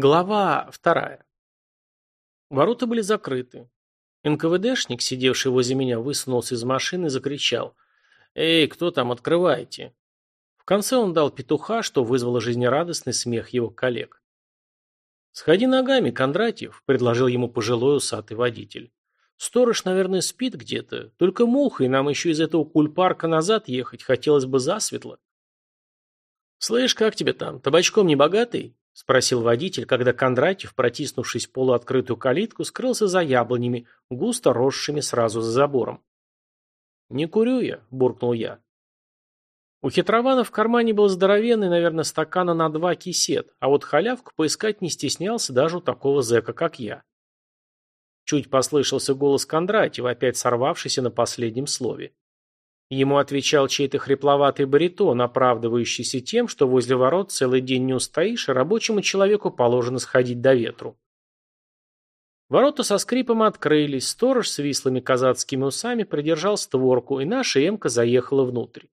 Глава вторая. Ворота были закрыты. НКВДшник, сидевший возле меня, высунулся из машины и закричал. «Эй, кто там, открывайте!» В конце он дал петуха, что вызвало жизнерадостный смех его коллег. «Сходи ногами, Кондратьев», — предложил ему пожилой усатый водитель. «Сторож, наверное, спит где-то. Только муха, и нам еще из этого кульпарка назад ехать хотелось бы засветло». «Слышь, как тебе там? Табачком не богатый?» — спросил водитель, когда Кондратьев, протиснувшись в полуоткрытую калитку, скрылся за яблонями, густо росшими сразу за забором. «Не курю я», — буркнул я. У хитрована в кармане был здоровенный, наверное, стакана на два кисет, а вот халявку поискать не стеснялся даже у такого зэка, как я. Чуть послышался голос Кондратьева, опять сорвавшийся на последнем слове. Ему отвечал чей-то хрипловатый баритон, оправдывающийся тем, что возле ворот целый день не устоишь, и рабочему человеку положено сходить до ветру. Ворота со скрипом открылись, сторож с вислыми казацкими усами придержал створку, и наша эмка заехала внутрь.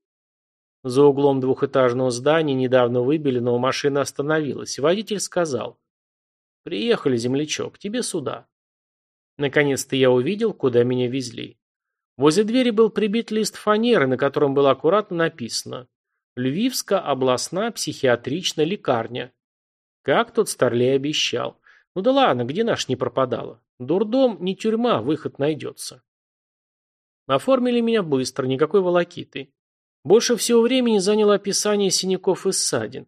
За углом двухэтажного здания, недавно выбеленного, машина остановилась, и водитель сказал «Приехали, землячок, тебе сюда». Наконец-то я увидел, куда меня везли. Возле двери был прибит лист фанеры, на котором было аккуратно написано «Львивская областная психиатричная лекарня». Как тот старлей обещал. Ну да ладно, где наш не пропадала? Дурдом не тюрьма, выход найдется. Оформили меня быстро, никакой волокиты. Больше всего времени заняло описание синяков и ссадин.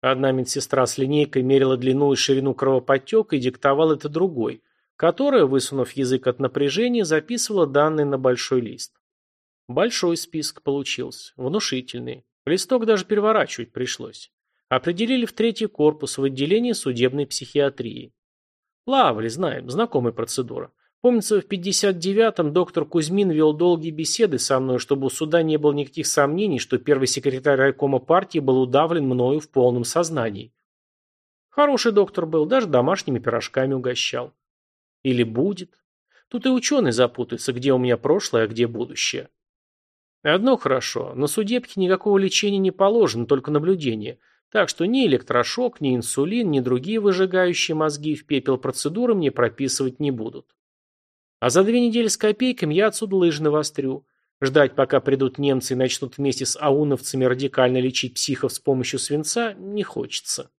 Одна медсестра с линейкой мерила длину и ширину кровоподтека и диктовала это другой, которая, высунув язык от напряжения, записывала данные на большой лист. Большой список получился, внушительный. Листок даже переворачивать пришлось. Определили в третий корпус в отделении судебной психиатрии. Плавали, знаем, знакомая процедура. Помнится, в 59-м доктор Кузьмин вел долгие беседы со мной, чтобы у суда не было никаких сомнений, что первый секретарь райкома партии был удавлен мною в полном сознании. Хороший доктор был, даже домашними пирожками угощал. Или будет. Тут и ученые запутаются, где у меня прошлое, а где будущее. Одно хорошо, на судебке никакого лечения не положено, только наблюдение. Так что ни электрошок, ни инсулин, ни другие выжигающие мозги в пепел процедуры мне прописывать не будут. А за две недели с копейками я отсюда лыжи навострю. Ждать, пока придут немцы и начнут вместе с ауновцами радикально лечить психов с помощью свинца, не хочется.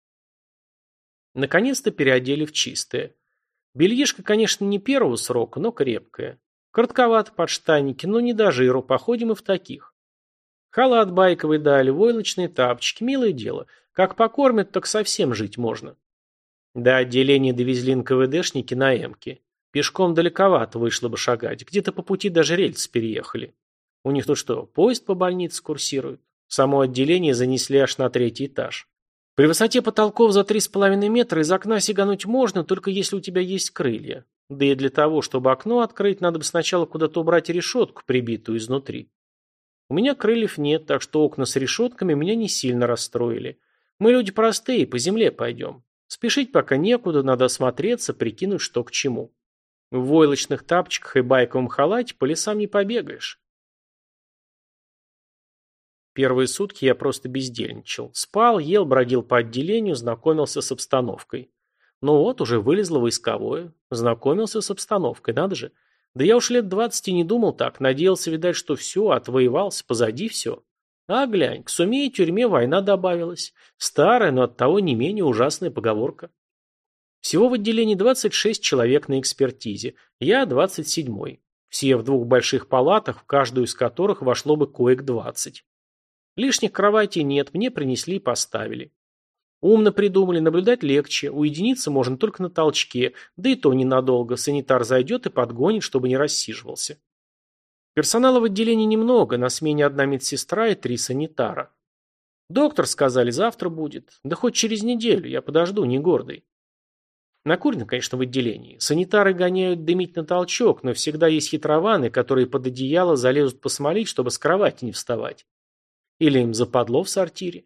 Наконец-то переодели в чистое. Бельишко, конечно, не первого срока, но крепкое. Коротковато подштанники, но не до жиру, походим и в таких. Халат байковый дали, войлочные тапочки, милое дело. Как покормят, так совсем жить можно. До отделения довезли НКВДшники на Эмке. Пешком далековато вышло бы шагать, где-то по пути даже рельсы переехали. У них тут что, поезд по больнице курсирует? Само отделение занесли аж на третий этаж. При высоте потолков за 3,5 метра из окна сигануть можно, только если у тебя есть крылья. Да и для того, чтобы окно открыть, надо бы сначала куда-то убрать решетку, прибитую изнутри. У меня крыльев нет, так что окна с решетками меня не сильно расстроили. Мы люди простые, по земле пойдем. Спешить пока некуда, надо осмотреться, прикинуть, что к чему. В войлочных тапочках и байковом халате по лесам не побегаешь. Первые сутки я просто бездельничал. Спал, ел, бродил по отделению, знакомился с обстановкой. Ну вот, уже вылезло войсковое. Знакомился с обстановкой, надо же. Да я уж лет двадцати не думал так. Надеялся, видать, что все, отвоевался, позади все. А глянь, к суме и тюрьме война добавилась. Старая, но оттого не менее ужасная поговорка. Всего в отделении 26 человек на экспертизе. Я 27-й. Все в двух больших палатах, в каждую из которых вошло бы коек 20. Лишних кроватей нет, мне принесли и поставили. Умно придумали, наблюдать легче, уединиться можно только на толчке, да и то ненадолго, санитар зайдет и подгонит, чтобы не рассиживался. Персонала в отделении немного, на смене одна медсестра и три санитара. Доктор, сказали, завтра будет, да хоть через неделю, я подожду, не гордый. Накурено, конечно, в отделении. Санитары гоняют дымить на толчок, но всегда есть хитрованы, которые под одеяло залезут посмолить, чтобы с кровати не вставать. Или им западло в сортире?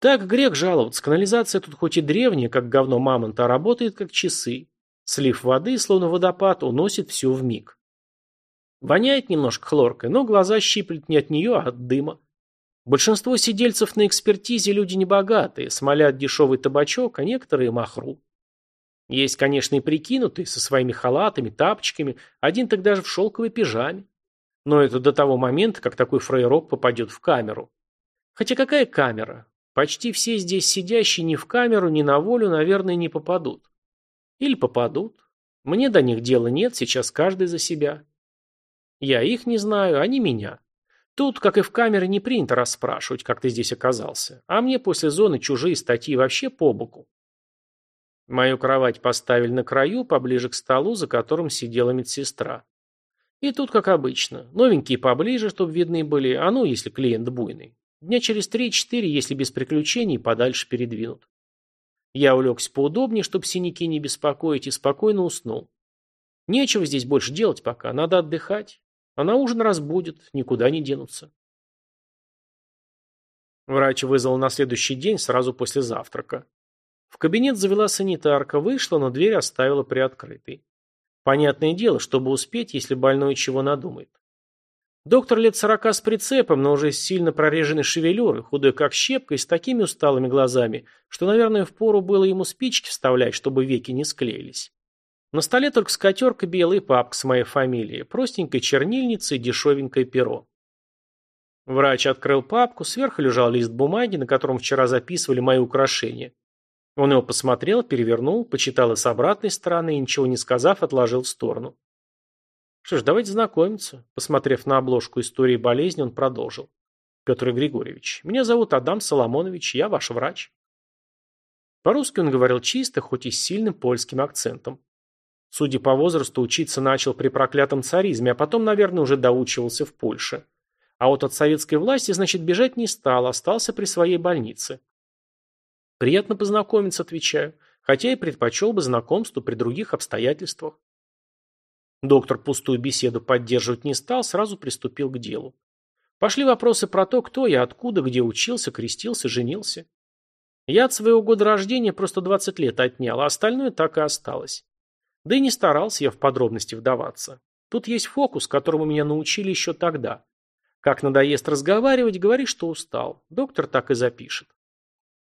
Так грех жаловаться, канализация тут хоть и древняя, как говно мамонта, а работает как часы. Слив воды, словно водопад, уносит все в миг. Воняет немножко хлоркой, но глаза щиплет не от нее, а от дыма. Большинство сидельцев на экспертизе люди небогатые, смолят дешевый табачок, а некоторые махру. Есть, конечно, и прикинутые, со своими халатами, тапочками, один так даже в шелковой пижаме. Но это до того момента, как такой фрейрок попадет в камеру. Хотя какая камера? Почти все здесь сидящие ни в камеру, ни на волю, наверное, не попадут. Или попадут. Мне до них дела нет, сейчас каждый за себя. Я их не знаю, они меня. Тут, как и в камере, не принято расспрашивать, как ты здесь оказался. А мне после зоны чужие статьи вообще по боку. Мою кровать поставили на краю, поближе к столу, за которым сидела медсестра. И тут, как обычно, новенькие поближе, чтобы видны были, а ну, если клиент буйный. Дня через три-четыре, если без приключений, подальше передвинут. Я улегся поудобнее, чтобы синяки не беспокоить, и спокойно уснул. Нечего здесь больше делать пока, надо отдыхать. А на ужин разбудят, никуда не денутся. Врач вызвал на следующий день, сразу после завтрака. В кабинет завела санитарка, вышла, но дверь оставила приоткрытой. Понятное дело, чтобы успеть, если больной чего надумает. Доктор лет сорока с прицепом, но уже сильно прореженной шевелюрой, худой как щепка и с такими усталыми глазами, что, наверное, впору было ему спички вставлять, чтобы веки не склеились. На столе только скатерка белая папка с моей фамилией, простенькая чернильница и дешевенькое перо. Врач открыл папку, сверху лежал лист бумаги, на котором вчера записывали мои украшения. Он его посмотрел, перевернул, почитал и с обратной стороны и, ничего не сказав, отложил в сторону. Что ж, давайте знакомиться. Посмотрев на обложку истории болезни, он продолжил. Петр Григорьевич, меня зовут Адам Соломонович, я ваш врач. По-русски он говорил чисто, хоть и с сильным польским акцентом. Судя по возрасту, учиться начал при проклятом царизме, а потом, наверное, уже доучивался в Польше. А вот от советской власти, значит, бежать не стал, остался при своей больнице. Приятно познакомиться, отвечаю, хотя и предпочел бы знакомству при других обстоятельствах. Доктор пустую беседу поддерживать не стал, сразу приступил к делу. Пошли вопросы про то, кто я, откуда, где учился, крестился, женился. Я от своего года рождения просто 20 лет отнял, а остальное так и осталось. Да и не старался я в подробности вдаваться. Тут есть фокус, которому меня научили еще тогда. Как надоест разговаривать, говори, что устал. Доктор так и запишет.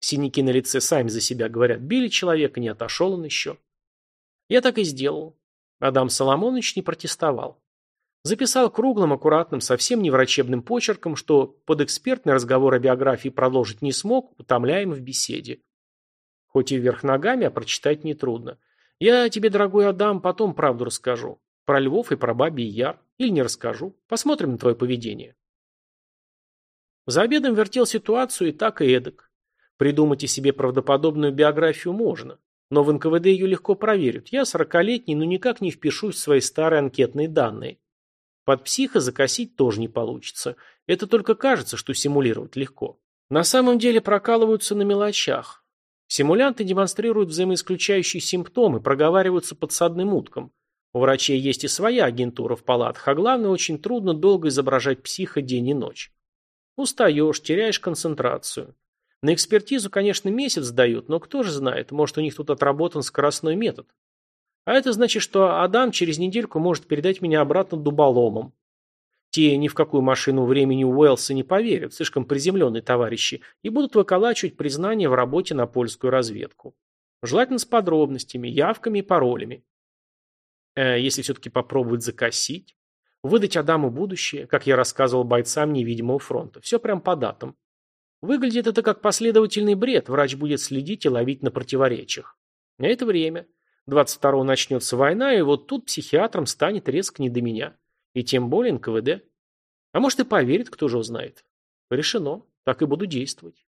Синяки на лице сами за себя говорят. Били человека, не отошел он еще. Я так и сделал. Адам Соломонович не протестовал. Записал круглым, аккуратным, совсем не врачебным почерком, что под экспертный разговор о биографии продолжить не смог, утомляем в беседе. Хоть и вверх ногами, а прочитать нетрудно. Я тебе, дорогой Адам, потом правду расскажу. Про львов и про бабий яр. Или не расскажу. Посмотрим на твое поведение. За обедом вертел ситуацию и так, и эдак. Придумать и себе правдоподобную биографию можно. Но в НКВД ее легко проверят. Я сорокалетний, но никак не впишусь в свои старые анкетные данные. Под психа закосить тоже не получится. Это только кажется, что симулировать легко. На самом деле прокалываются на мелочах. Симулянты демонстрируют взаимоисключающие симптомы, проговариваются подсадным уткам. У врачей есть и своя агентура в палатах, а главное, очень трудно долго изображать психа день и ночь. Устаешь, теряешь концентрацию. На экспертизу, конечно, месяц дают, но кто же знает, может у них тут отработан скоростной метод. А это значит, что Адам через недельку может передать меня обратно дуболомом. Те ни в какую машину времени Уэллса не поверят, слишком приземленные товарищи, и будут выколачивать признание в работе на польскую разведку. Желательно с подробностями, явками и паролями. Э, если все-таки попробовать закосить, выдать Адаму будущее, как я рассказывал бойцам невидимого фронта. Все прям по датам. Выглядит это как последовательный бред, врач будет следить и ловить на противоречиях. А это время. 22-го начнется война, и вот тут психиатром станет резко не до меня. И тем более НКВД. А может и поверит, кто же узнает. Решено. Так и буду действовать.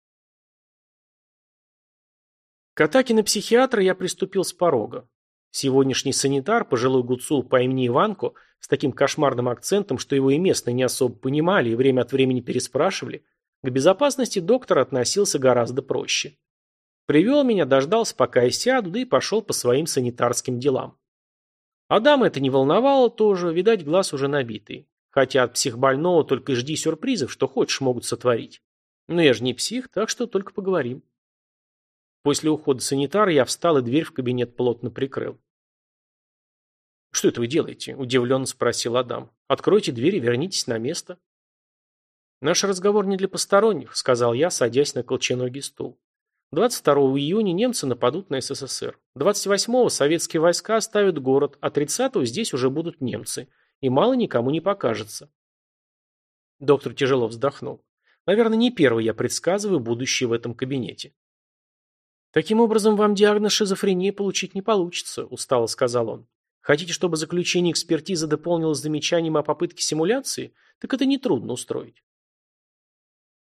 К атаке на психиатра я приступил с порога. Сегодняшний санитар, пожилой гуцул по имени Иванко, с таким кошмарным акцентом, что его и местные не особо понимали и время от времени переспрашивали, к безопасности доктор относился гораздо проще. Привел меня, дождался, пока я сяду, да и пошел по своим санитарским делам. Адама это не волновало тоже, видать, глаз уже набитый. Хотя от психбольного только и жди сюрпризов, что хочешь могут сотворить. Но я же не псих, так что только поговорим. После ухода санитара я встал и дверь в кабинет плотно прикрыл. «Что это вы делаете?» – удивленно спросил Адам. «Откройте дверь и вернитесь на место». «Наш разговор не для посторонних», — сказал я, садясь на колченогий стул. 22 июня немцы нападут на СССР. 28-го советские войска оставят город, а 30-го здесь уже будут немцы. И мало никому не покажется. Доктор тяжело вздохнул. Наверное, не первый я предсказываю будущее в этом кабинете. Таким образом, вам диагноз шизофрении получить не получится, устало сказал он. Хотите, чтобы заключение экспертизы дополнилось замечанием о попытке симуляции? Так это нетрудно устроить.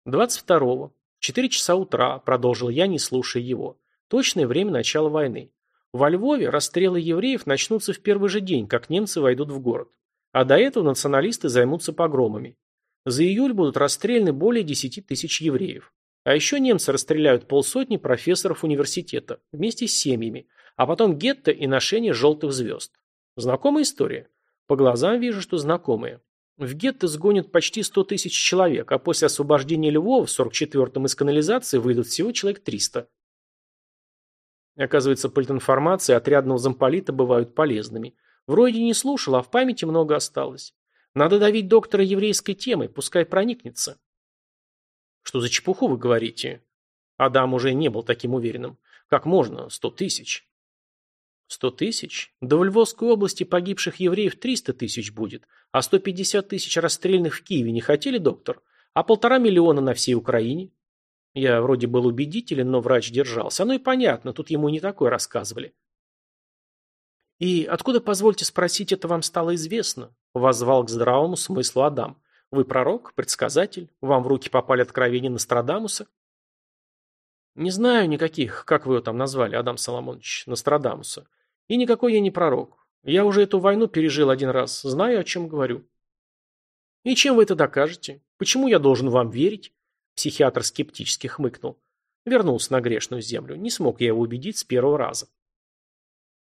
22-го. В 4 часа утра, продолжил я, не слушая его. Точное время начала войны. Во Львове расстрелы евреев начнутся в первый же день, как немцы войдут в город. А до этого националисты займутся погромами. За июль будут расстреляны более 10 тысяч евреев. А еще немцы расстреляют полсотни профессоров университета вместе с семьями, а потом гетто и ношение желтых звезд. Знакомая история? По глазам вижу, что знакомая. В гетто сгонят почти 100 тысяч человек, а после освобождения Львова в 44-м из канализации выйдут всего человек 300. Оказывается, политинформация отрядного замполита бывают полезными. Вроде не слушал, а в памяти много осталось. Надо давить доктора еврейской темой, пускай проникнется. Что за чепуху вы говорите? Адам уже не был таким уверенным. Как можно? Сто тысяч. Сто тысяч? Да в Львовской области погибших евреев триста тысяч будет, а сто пятьдесят тысяч расстрельных в Киеве не хотели, доктор? А полтора миллиона на всей Украине? Я вроде был убедителен, но врач держался. Оно и понятно, тут ему не такое рассказывали. «И откуда, позвольте спросить, это вам стало известно?» – воззвал к здравому смыслу Адам. «Вы пророк, предсказатель? Вам в руки попали откровения Нострадамуса?» «Не знаю никаких, как вы его там назвали, Адам Соломонович, Нострадамуса. И никакой я не пророк. Я уже эту войну пережил один раз, знаю, о чем говорю». «И чем вы это докажете? Почему я должен вам верить?» Психиатр скептически хмыкнул. Вернулся на грешную землю. Не смог я его убедить с первого раза.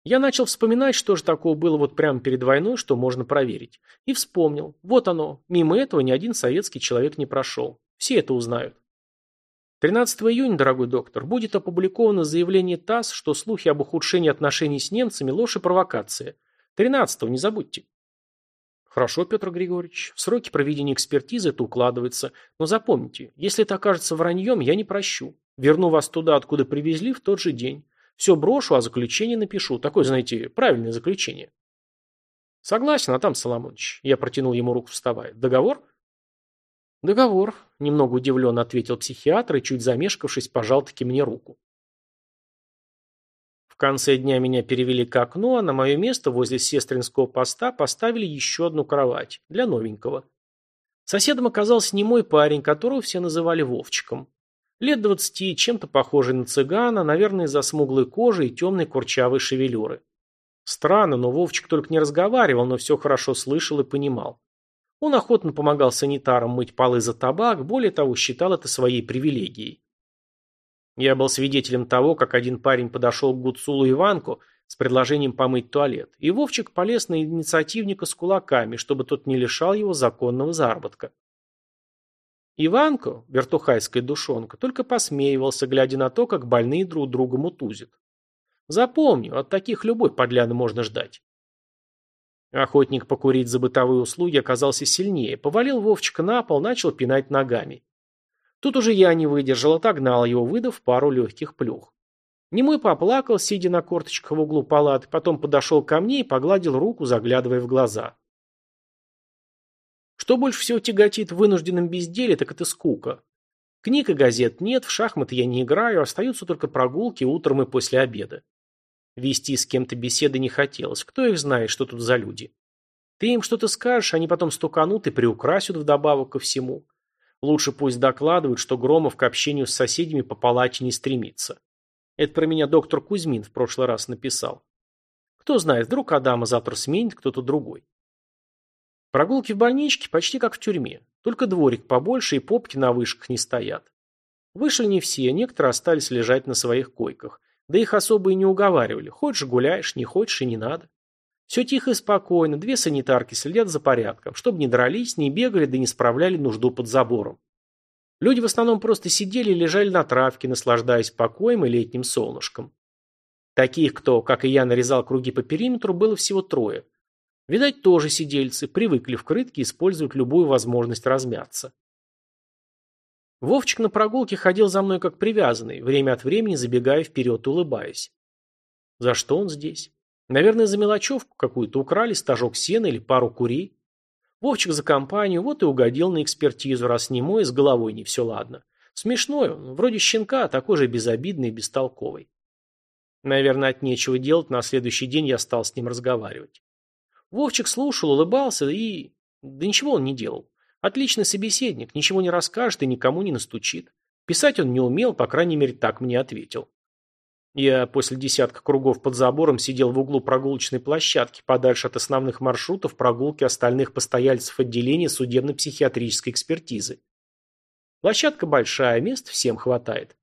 Я начал вспоминать, что же такого было вот прямо перед войной, что можно проверить. И вспомнил. Вот оно. Мимо этого ни один советский человек не прошел. Все это узнают. 13 июня, дорогой доктор, будет опубликовано заявление ТАСС, что слухи об ухудшении отношений с немцами – ложь и провокация. 13 не забудьте. Хорошо, Петр Григорьевич. В сроки проведения экспертизы это укладывается. Но запомните, если это окажется враньем, я не прощу. Верну вас туда, откуда привезли, в тот же день. Все брошу, а заключение напишу. Такое, знаете, правильное заключение. Согласен, а там Соломонович. Я протянул ему руку, вставая. Договор? Договор, немного удивленно ответил психиатр и, чуть замешкавшись, пожал таки мне руку. В конце дня меня перевели к окну, а на мое место возле сестринского поста поставили еще одну кровать для новенького. Соседом оказался не мой парень, которого все называли Вовчиком. Лет двадцати, чем-то похожий на цыгана, наверное, из-за смуглой кожи и темной курчавой шевелюры. Странно, но Вовчик только не разговаривал, но все хорошо слышал и понимал. Он охотно помогал санитарам мыть полы за табак, более того, считал это своей привилегией. Я был свидетелем того, как один парень подошел к Гуцулу Иванку с предложением помыть туалет, и Вовчик полез на инициативника с кулаками, чтобы тот не лишал его законного заработка. Иванко, вертухайская душонка, только посмеивался, глядя на то, как больные друг друга мутузят. Запомню, от таких любой подляны можно ждать. Охотник покурить за бытовые услуги оказался сильнее, повалил Вовчика на пол, начал пинать ногами. Тут уже я не выдержал, отогнал его, выдав пару легких плюх. Немой поплакал, сидя на корточках в углу палаты, потом подошел ко мне и погладил руку, заглядывая в глаза. Что больше всего тяготит в вынужденном безделе, так это скука. Книг и газет нет, в шахматы я не играю, остаются только прогулки утром и после обеда. Вести с кем-то беседы не хотелось, кто их знает, что тут за люди. Ты им что-то скажешь, они потом стуканут и приукрасят вдобавок ко всему. Лучше пусть докладывают, что Громов к общению с соседями по палате не стремится. Это про меня доктор Кузьмин в прошлый раз написал. Кто знает, вдруг Адама завтра сменит кто-то другой. Прогулки в больничке почти как в тюрьме, только дворик побольше и попки на вышках не стоят. Вышли не все, некоторые остались лежать на своих койках. Да их особо и не уговаривали. Хочешь гуляешь, не хочешь и не надо. Все тихо и спокойно, две санитарки следят за порядком, чтобы не дрались, не бегали, да не справляли нужду под забором. Люди в основном просто сидели и лежали на травке, наслаждаясь покоем и летним солнышком. Таких, кто, как и я, нарезал круги по периметру, было всего трое. Видать, тоже сидельцы, привыкли в крытке использовать любую возможность размяться. Вовчик на прогулке ходил за мной как привязанный, время от времени забегая вперед, улыбаясь. За что он здесь? Наверное, за мелочевку какую-то украли, стажок сена или пару курей. Вовчик за компанию, вот и угодил на экспертизу, раз не мой, с головой не все ладно. Смешной он, вроде щенка, такой же безобидный и бестолковый. Наверное, от нечего делать, на следующий день я стал с ним разговаривать. Вовчик слушал, улыбался и... Да ничего он не делал. Отличный собеседник, ничего не расскажет и никому не настучит. Писать он не умел, по крайней мере, так мне ответил. Я после десятка кругов под забором сидел в углу прогулочной площадки, подальше от основных маршрутов прогулки остальных постояльцев отделения судебно-психиатрической экспертизы. Площадка большая, мест всем хватает.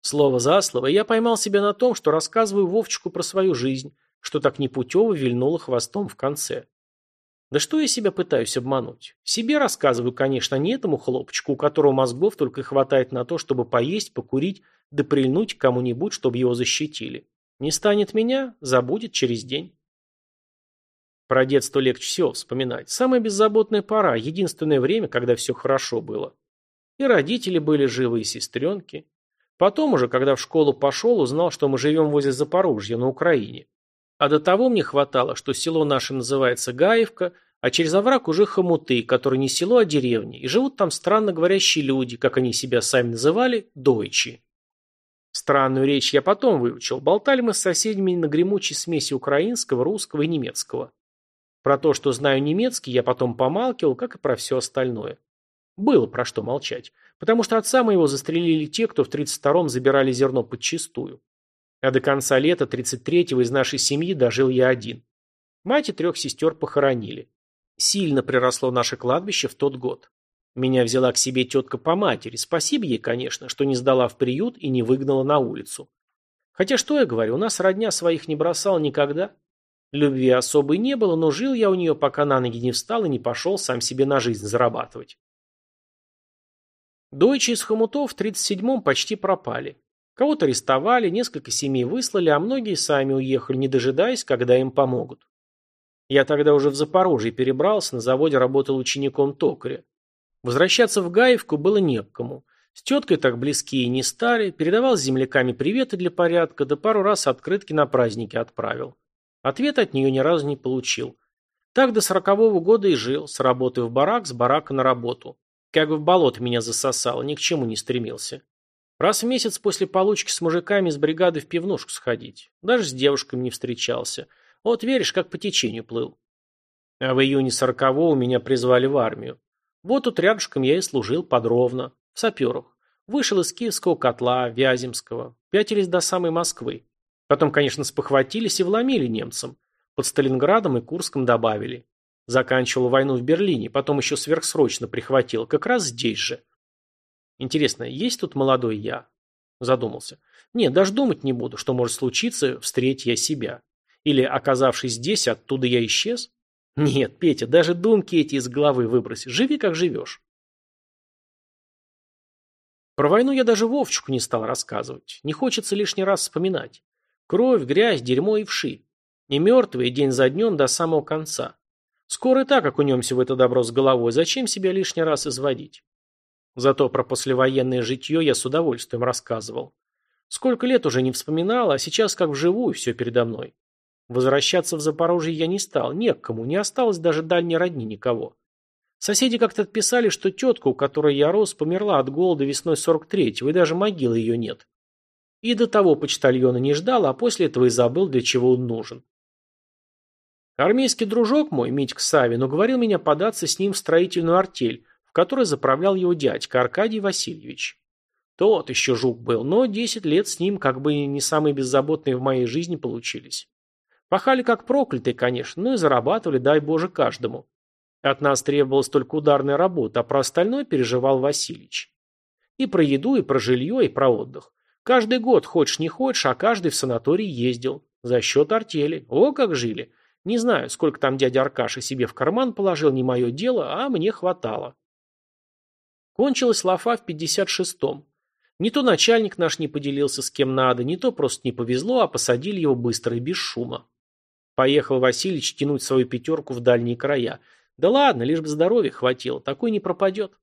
Слово за слово, я поймал себя на том, что рассказываю Вовчику про свою жизнь, что так непутево вильнуло хвостом в конце. Да что я себя пытаюсь обмануть? Себе рассказываю, конечно, не этому хлопчику, у которого мозгов только хватает на то, чтобы поесть, покурить, да прильнуть кому-нибудь, чтобы его защитили. Не станет меня, забудет через день. Про детство легче всего вспоминать. Самая беззаботная пора, единственное время, когда все хорошо было. И родители были живы, и сестренки. Потом уже, когда в школу пошел, узнал, что мы живем возле Запорожья, на Украине. А до того мне хватало, что село наше называется Гаевка, а через овраг уже хомуты, которые не село, а деревни, и живут там странно говорящие люди, как они себя сами называли, дойчи. Странную речь я потом выучил. Болтали мы с соседями на гремучей смеси украинского, русского и немецкого. Про то, что знаю немецкий, я потом помалкивал, как и про все остальное. Было про что молчать, потому что отца моего застрелили те, кто в 32-м забирали зерно подчистую. А до конца лета 33-го из нашей семьи дожил я один. Мать и трех сестер похоронили. Сильно приросло наше кладбище в тот год. Меня взяла к себе тетка по матери. Спасибо ей, конечно, что не сдала в приют и не выгнала на улицу. Хотя что я говорю, у нас родня своих не бросал никогда. Любви особой не было, но жил я у нее, пока на ноги не встал и не пошел сам себе на жизнь зарабатывать. Дойчи из хомутов в 37-м почти пропали. Кого-то арестовали, несколько семей выслали, а многие сами уехали, не дожидаясь, когда им помогут. Я тогда уже в Запорожье перебрался, на заводе работал учеником токаря. Возвращаться в Гаевку было не к кому. С теткой так близкие не стали, передавал с земляками приветы для порядка, да пару раз открытки на праздники отправил. Ответ от нее ни разу не получил. Так до сорокового года и жил, с работы в барак, с барака на работу. Как в болото меня засосало, ни к чему не стремился. Раз в месяц после получки с мужиками из бригады в пивнушку сходить. Даже с девушками не встречался. Вот веришь, как по течению плыл. А в июне сорокового меня призвали в армию. Вот тут рядышком я и служил подробно, в саперах. Вышел из Киевского котла, Вяземского. Пятились до самой Москвы. Потом, конечно, спохватились и вломили немцам. Под Сталинградом и Курском добавили. Заканчивал войну в Берлине, потом еще сверхсрочно прихватил, как раз здесь же. Интересно, есть тут молодой я? Задумался. Нет, даже думать не буду, что может случиться, встреть я себя. Или, оказавшись здесь, оттуда я исчез? Нет, Петя, даже думки эти из головы выброси. Живи, как живешь. Про войну я даже Вовчику не стал рассказывать. Не хочется лишний раз вспоминать. Кровь, грязь, дерьмо и вши. И мертвые день за днем до самого конца. Скоро и так окунемся в это добро с головой. Зачем себя лишний раз изводить? Зато про послевоенное житье я с удовольствием рассказывал. Сколько лет уже не вспоминал, а сейчас как вживую все передо мной. Возвращаться в Запорожье я не стал, не к кому, не осталось даже дальней родни никого. Соседи как-то отписали, что тетка, у которой я рос, померла от голода весной 43-го, и даже могилы ее нет. И до того почтальона не ждал, а после этого и забыл, для чего он нужен. Армейский дружок мой, Митька Савин, уговорил меня податься с ним в строительную артель, в которой заправлял его дядька Аркадий Васильевич. Тот еще жук был, но десять лет с ним как бы не самые беззаботные в моей жизни получились. Пахали как проклятые, конечно, но и зарабатывали, дай Боже, каждому. От нас требовалась только ударная работа, а про остальное переживал Васильевич. И про еду, и про жилье, и про отдых. Каждый год, хочешь не хочешь, а каждый в санаторий ездил. За счет артели. О, как жили. Не знаю, сколько там дядя Аркаша себе в карман положил, не мое дело, а мне хватало. Кончилась лафа в 56-м. Не то начальник наш не поделился с кем надо, не то просто не повезло, а посадили его быстро и без шума. Поехал Васильич тянуть свою пятерку в дальние края. Да ладно, лишь бы здоровья хватило, такой не пропадет.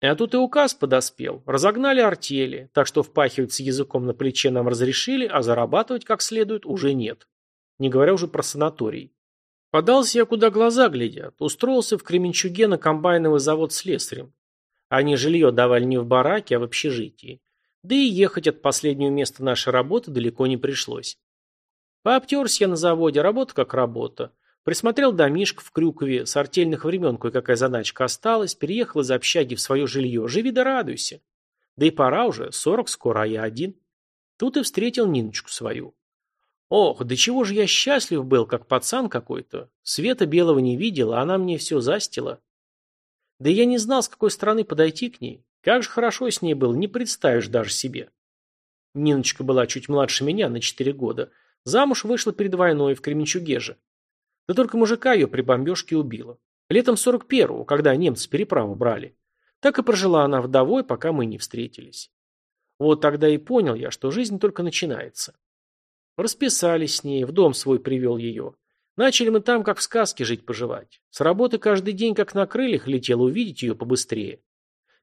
А тут и указ подоспел. Разогнали артели, так что впахивать с языком на плече нам разрешили, а зарабатывать как следует уже нет. Не говоря уже про санаторий. Подался я, куда глаза глядят. Устроился в Кременчуге на комбайновый завод слесарем. Они жилье давали не в бараке, а в общежитии. Да и ехать от последнего места нашей работы далеко не пришлось. Пообтерся я на заводе, работа как работа. Присмотрел домишко в Крюкове, с артельных времен кое-какая задачка осталась, переехал из общаги в свое жилье. Живи да радуйся. Да и пора уже, сорок скоро, а я один. Тут и встретил Ниночку свою. Ох, да чего же я счастлив был, как пацан какой-то. Света белого не видел, а она мне все застила. Да я не знал, с какой стороны подойти к ней. Как же хорошо с ней было, не представишь даже себе. Ниночка была чуть младше меня на четыре года. Замуж вышла перед войной в Кременчуге же. Да только мужика ее при бомбежке убило. Летом 41-го, когда немцы переправу брали. Так и прожила она вдовой, пока мы не встретились. Вот тогда и понял я, что жизнь только начинается. Расписались с ней, в дом свой привел ее. Начали мы там, как в сказке, жить-поживать. С работы каждый день, как на крыльях, летел увидеть ее побыстрее.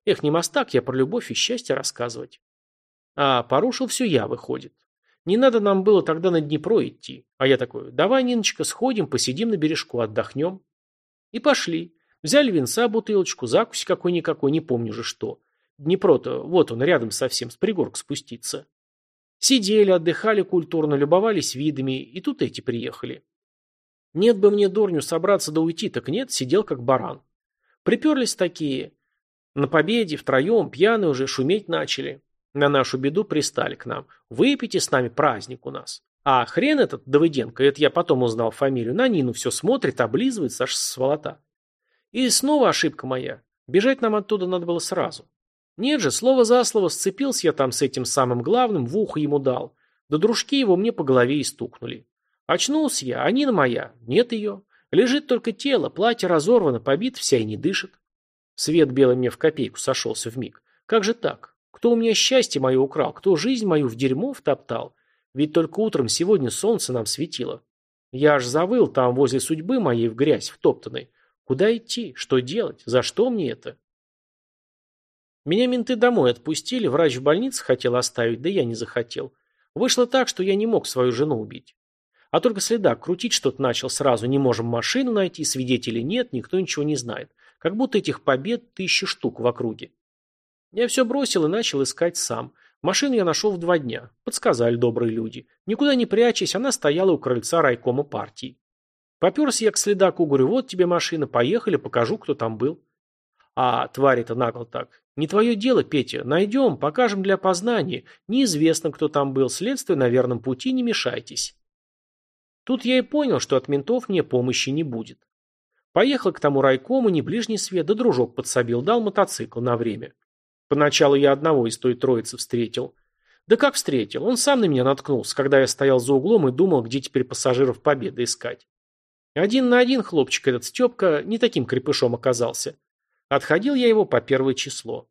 Эх, не мастак я про любовь и счастье рассказывать. А порушил все я, выходит. Не надо нам было тогда на Днепро идти. А я такой, давай, Ниночка, сходим, посидим на бережку, отдохнем. И пошли. Взяли винца, бутылочку, закусь какой-никакой, не помню же что. Днепро-то, вот он, рядом совсем, с пригорка спуститься. Сидели, отдыхали культурно, любовались видами, и тут эти приехали. Нет бы мне, дурню, собраться да уйти, так нет, сидел как баран. Приперлись такие. На победе, втроем, пьяные уже, шуметь начали. На нашу беду пристали к нам. Выпейте с нами праздник у нас. А хрен этот Давыденко, это я потом узнал фамилию, на Нину все смотрит, облизывается аж сволота. И снова ошибка моя. Бежать нам оттуда надо было сразу. Нет же, слово за слово сцепился я там с этим самым главным, в ухо ему дал. Да дружки его мне по голове и стукнули. Очнулся я, а Нина моя, нет ее. Лежит только тело, платье разорвано, побит, вся и не дышит. Свет белый мне в копейку сошелся в миг. Как же так? Кто у меня счастье мое украл? Кто жизнь мою в дерьмо втоптал? Ведь только утром сегодня солнце нам светило. Я аж завыл там возле судьбы моей в грязь втоптанной. Куда идти? Что делать? За что мне это? Меня менты домой отпустили, врач в больнице хотел оставить, да я не захотел. Вышло так, что я не мог свою жену убить. А только следак крутить что-то начал сразу. Не можем машину найти, свидетелей нет, никто ничего не знает. Как будто этих побед тысячи штук в округе. Я все бросил и начал искать сам. Машину я нашел в два дня. Подсказали добрые люди. Никуда не прячась, она стояла у крыльца райкома партии. Поперся я к следаку, говорю, вот тебе машина, поехали, покажу, кто там был. А тварь-то нагло так. Не твое дело, Петя, найдем, покажем для опознания. Неизвестно, кто там был, следствие на верном пути, не мешайтесь. Тут я и понял, что от ментов мне помощи не будет. Поехал к тому райкому, не ближний свет, да дружок подсобил, дал мотоцикл на время. Поначалу я одного из той троицы встретил. Да как встретил? Он сам на меня наткнулся, когда я стоял за углом и думал, где теперь пассажиров Победы искать. Один на один хлопчик этот Степка не таким крепышом оказался. Отходил я его по первое число.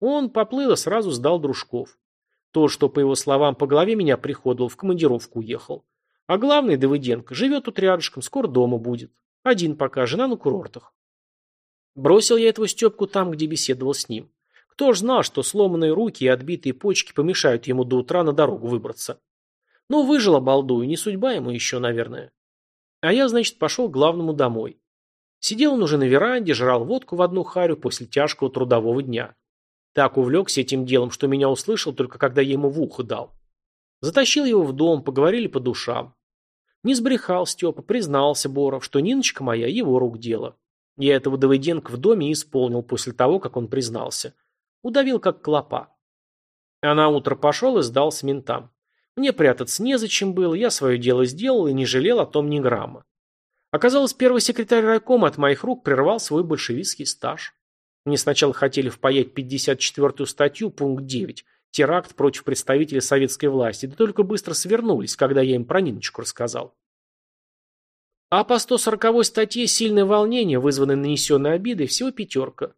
Он поплыл и сразу сдал дружков. То, что, по его словам, по голове меня приходил, в командировку уехал. А главный, Давыденко, живет тут рядышком, скоро дома будет. Один пока, жена на курортах. Бросил я этого Степку там, где беседовал с ним. Кто ж знал, что сломанные руки и отбитые почки помешают ему до утра на дорогу выбраться? Ну, выжила балду, и не судьба ему еще, наверное. А я, значит, пошел к главному домой. Сидел он уже на веранде, жрал водку в одну харю после тяжкого трудового дня. Так увлекся этим делом, что меня услышал только когда я ему в ухо дал. Затащил его в дом, поговорили по душам. Не сбрехал Степа, признался Боров, что Ниночка моя его рук дело. Я этого Давыденко в доме исполнил после того, как он признался. Удавил как клопа. А на утро пошел и сдался ментам. Мне прятаться незачем было, я свое дело сделал и не жалел о том ни грамма. Оказалось, первый секретарь райкома от моих рук прервал свой большевистский стаж. Мне сначала хотели впаять 54-ю статью, пункт 9, теракт против представителей советской власти, да только быстро свернулись, когда я им про Ниночку рассказал. А по 140-й статье сильное волнение, вызванное нанесенной обидой, всего пятерка.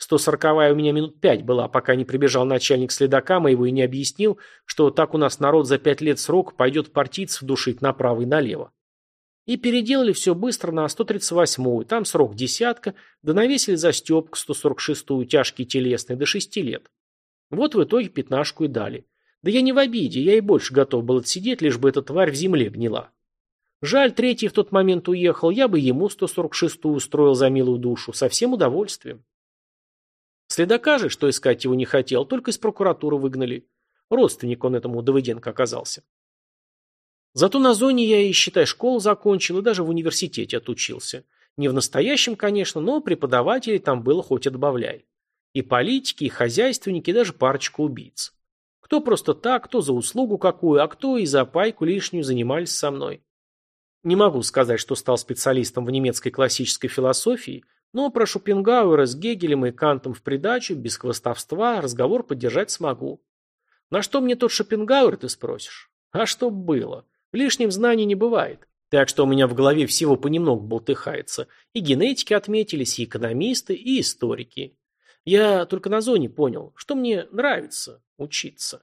140-я у меня минут пять была, пока не прибежал начальник следака моего и не объяснил, что так у нас народ за пять лет срок пойдет партийцев душить направо и налево. И переделали все быстро на 138-ю, там срок десятка, да навесили за Степку 146-ю тяжкий телесный до 6 лет. Вот в итоге пятнашку и дали. Да я не в обиде, я и больше готов был отсидеть, лишь бы эта тварь в земле гнила. Жаль, третий в тот момент уехал, я бы ему 146-ю устроил за милую душу, со всем удовольствием. Следака же, что искать его не хотел, только из прокуратуры выгнали. Родственник он этому Давыденко оказался. Зато на зоне я и, считай, школу закончил, и даже в университете отучился. Не в настоящем, конечно, но преподавателей там было хоть отбавляй. И политики, и хозяйственники, и даже парочка убийц. Кто просто так, кто за услугу какую, а кто и за пайку лишнюю занимались со мной. Не могу сказать, что стал специалистом в немецкой классической философии, но про Шопенгауэра с Гегелем и Кантом в придачу, без хвостовства, разговор поддержать смогу. На что мне тот Шопенгауэр, ты спросишь? А что было? Лишним знаний не бывает. Так что у меня в голове всего понемногу болтыхается. И генетики отметились, и экономисты, и историки. Я только на зоне понял, что мне нравится учиться.